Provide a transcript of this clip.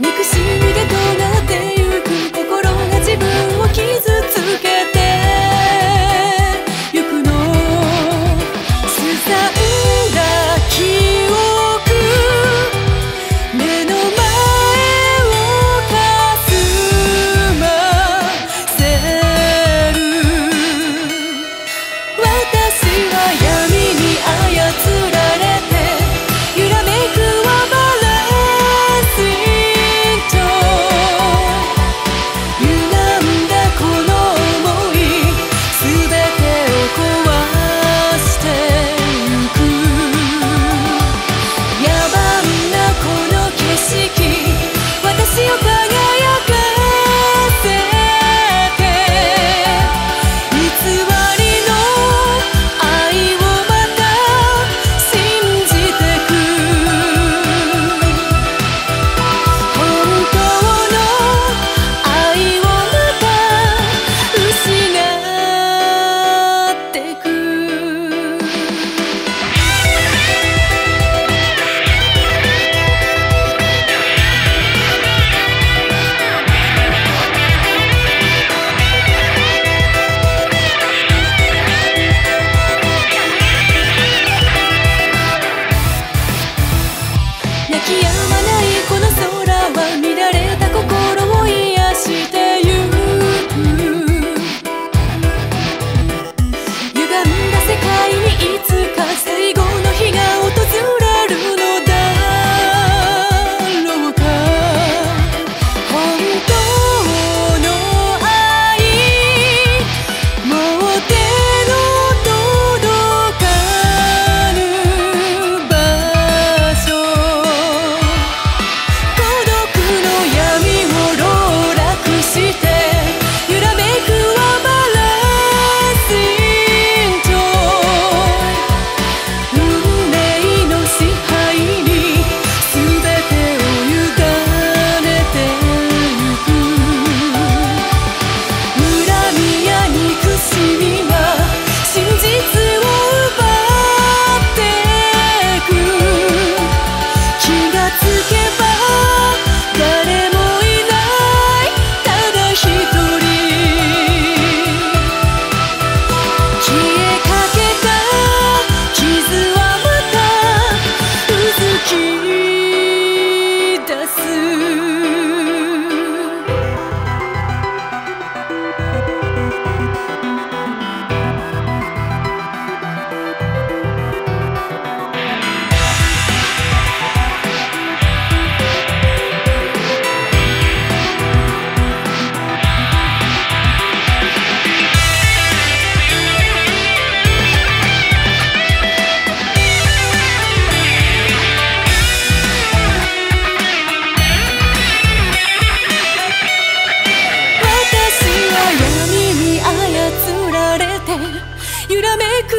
憎しみ揺らめく